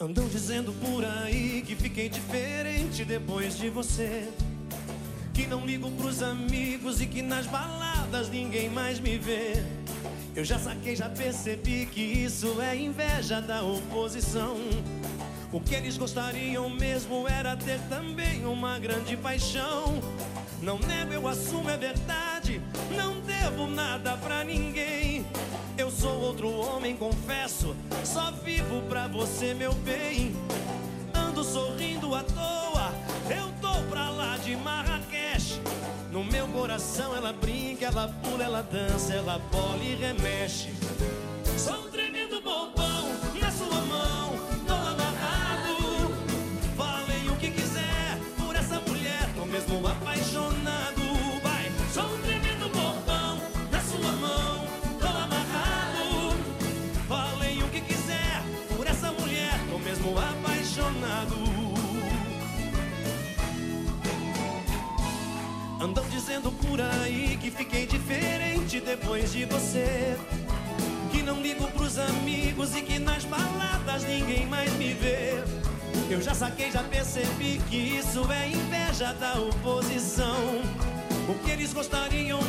Andam dizendo por aí que fiquei diferente depois de você. Que não ligo pros amigos e que nas baladas ninguém mais me vê. Eu já saquei, já percebi que isso é inveja da oposição. O que eles gostariam mesmo era ter também uma grande paixão. Não nego, eu assumo, é verdade. Não devo nada pra ninguém. Eu sou outro homem, confesso. Só vivo pra você, meu bem. Ando sorrindo à toa. Eu tô pra lá de Marrakech. No meu coração ela brinca, ela pula, ela dança, ela bola e remexe. Apaixonado. Andam dizendo por aí que fiquei diferente depois de você. Que não ligo pros amigos e que nas baladas ninguém mais me vê. Eu já saquei, já percebi que isso é inveja da oposição. O que eles gostariam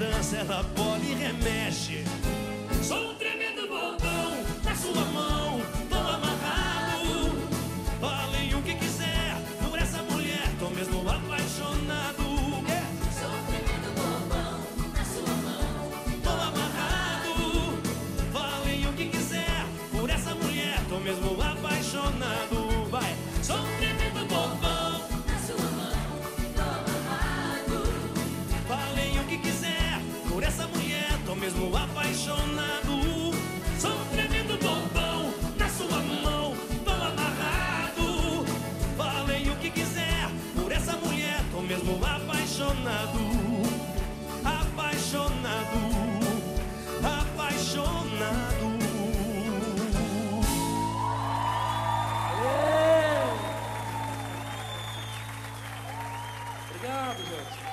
dança, ela bola e remexe. Solta! Obrigado, gente.